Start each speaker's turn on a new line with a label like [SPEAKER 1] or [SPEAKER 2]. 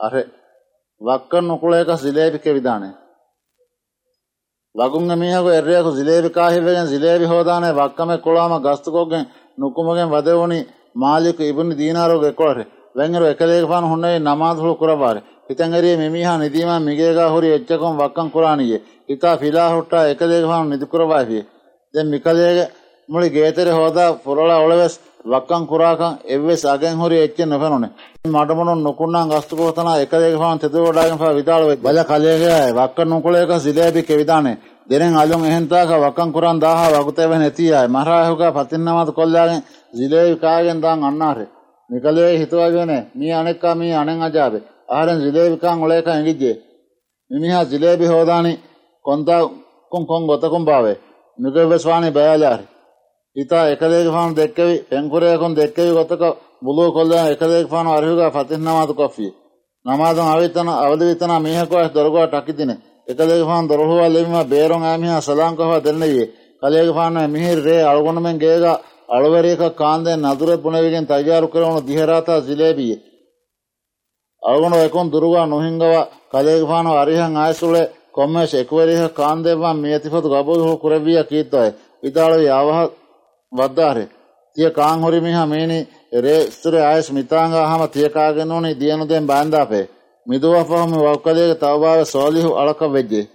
[SPEAKER 1] අර වක්කන් නොකුලයක සිලේපික විධානය වගුන් මීහකු එරයකු සිලේපිකාහිවගෙන් සිලේපි හෝදානය වක්කම කොලාම ගස්තුකොක්ගෙන් නුක්කුමගෙන් වදවුණි මාලික ඉබුණි දීනාරෝග එකොලට වැංගර එකලේක පාන හොන්නයි නමාදුළු කුරබාර හිතැගරිය මෙමිහා නිදීම මිගේගා හුරි එච්චකොම් වක්කන් කුරාණිය. හිතා ෆිලා හොට්ටා එකලේක පාන නිදුකුරවාහිය දැන් මිකලේගේ මුළි ගේතර හෝදා පුරලා ඔලවෙස් ලක්කං කුරාකං එව්වෙස් අගෙන් හොරි එච්ච නොපෙනුනේ. මට මොන නොකුණන් අස්තු කොතනා එක දෙක පාන් තෙදු වඩාගෙන පා විදාල වෙයි බල කලයේ වක්ක නුකුලයක සිලේබි කෙවිදානේ. දෙරෙන් අලුන් එහෙන් තාක වක්කං කුරාන් දාහ වගුතේ වෙන ඇතියයි මහරාහුක පතින්නමත් කොල්ලාගෙන් සිලේබි කාගෙන් දාන් අන්නාරේ. නිකලේ හිතවගෙනේ මී අනෙක්කා මී අනෙන් අජාබේ. ආරෙන් සිලේබිකන් ඔලේක ඇඟිජේ මිනිහා සිලේබි හොදානි කොන්තා කොන් කොන් ගොතකුම් බාවේ. නුකෙවස්වානේ බයලාරේ ಈತ ಎಕದೇಗೆ ಫಾನು ದೆಕ್ಕೆವಿ ಪೆಂಕುರೇಕೊನ್ ದೆಕ್ಕೆವಿ ಗೊತ್ತಕ ಬುಲು ಕೊಲ್ಲ ಎಕದೇಗೆ ಫಾನು ಅರಿಹುಗ ಫತಿಹ್ ನಮಾದು ಕೊಫಿ ನಮಾದು ಅವಿತನ ಅವದಿವಿತನ ಮೀಹಕೋ ದೊರಗೋ ಟಕಿದಿನೆ ಎಕದೇಗೆ ಫಾನು ದೊರಹುವ ಲೆಮಿಮ ಬೇರೊಂ ಆಮಿಹ ಸಲಾಂ ಕಹ ದೆನ್ನಯ್ಯೆ ಕಲೇಗೆ ಫಾನು ಮಿಹಿರ್ ರೇ ಅಳಗೊಂಡಮೆನ್ ಗೇಗ ಅಳವರೇಕ ಕಾಂದೆ ನದುರೆ ಪುಣವಿಗೆನ್ ತಯಾರು ಕರವನು ದಿಹರಾತ ಜಿಲೇಬಿಯೆ ಅಳಗೊಂಡು ಎಕೊನ್ ದುರುಗ ನುಹಿಂಗವ ಕಲೇಗೆ ಫಾನು ಅರಿಹಂ ಆಯಸುಳೆ ಕೊಮ್ಮೇಶ್ ಎಕುವರಿಹ ಕಾಂದೆವ್ವ ಮೇತಿಫತು ಗಬುದು ಕುರವಿಯ ಕೀತ್ತಾಯ್ ಇತಾಳು ಯಾವ වද්දාරෙ. තිය කාංහොරි මිහ මේනි රේස්තුර අයස් මිතාංගා හම තියකාගෙන ඕනේ දියනුදෙන් බාන්දාපේ. මිදුව පහම වක්කදේක තවභාව සෝලිහු අලක වෙජ්ජේ